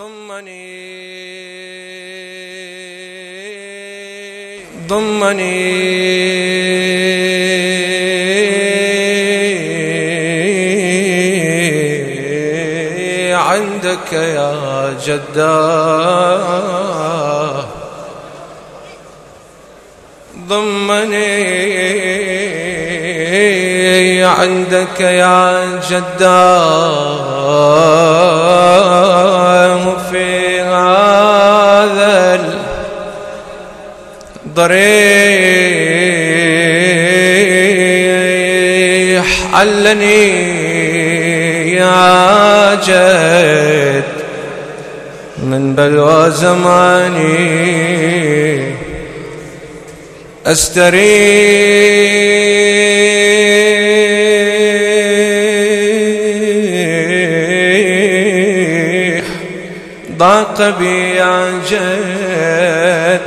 ضمني. ضمني. عندك يا جداه ضمني. عندك يا جداه الضريح علني يا جد. من بلوى زماني استريح ضاق بي يا جد.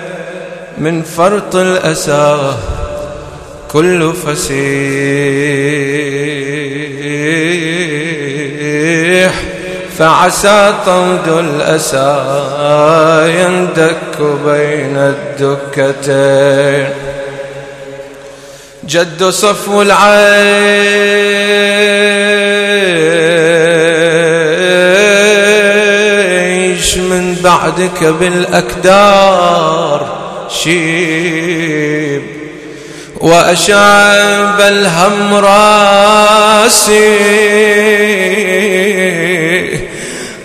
من فرط الأسى كل فسيح فعسى طود الأسى يندك بين الدكتين جد صفو العيش من بعدك بالأكدار شيب وأشعب الهم راسي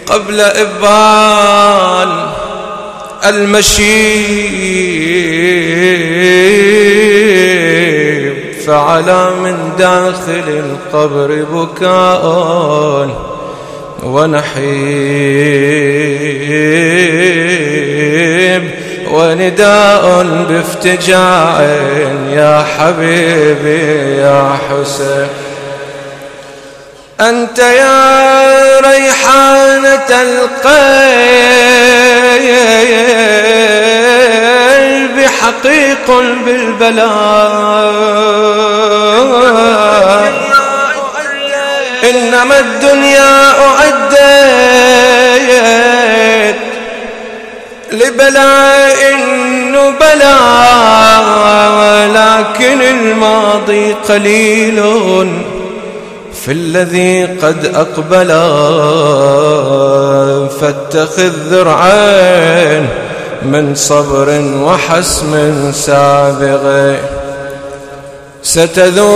قبل إبان المشيب فعلى من داخل القبر بكاء ونحيب ونداء بافتجاع يا حبيبي يا حسين. أنت يا ريحانة القلب حقيق بالبلاء. إنما الدنيا أعدت لبلاء بلاء لكن الماضي قليل في الذي قد أقبل. فاتخذ ذرعين من صبر وحسم سابغ ستذوق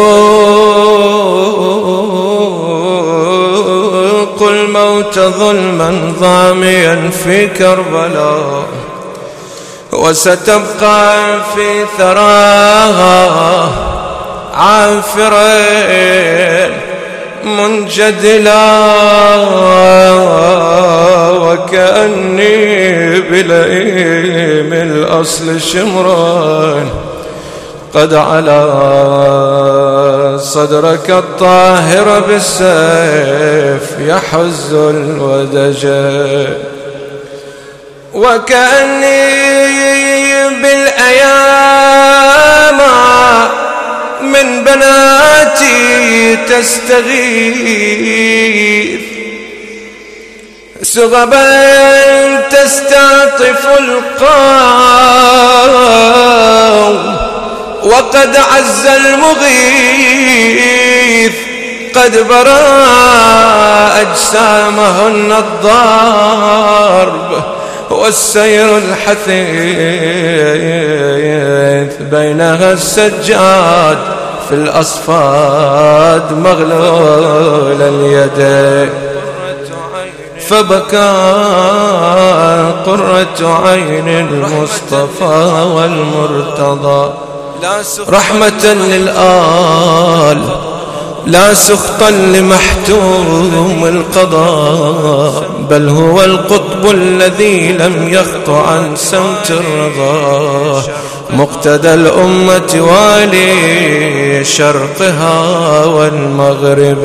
الموت ظلما ضاميا في كربلاء. وستبقى في ثراها عافرين منجدلا وكأني بلئيم الأصل شمران قد على صدرك الطاهر بالسيف يحز الودجان وكأني بالأيام من بناتي تستغيث. سغبا تستعطف القوم وقد عز المغيث. قد برا أجسامهن الضرب والسير الحثيث بينها السجاد في الأصفاد مغلول اليدين فبكى قرة عين المصطفى والمرتضى. رحمة للآل لا سخطا لمحتوم القضاء. بل هو القطب الذي لم يخط عن سمت الرضا. مقتدى الأمة والي شرقها والمغرب.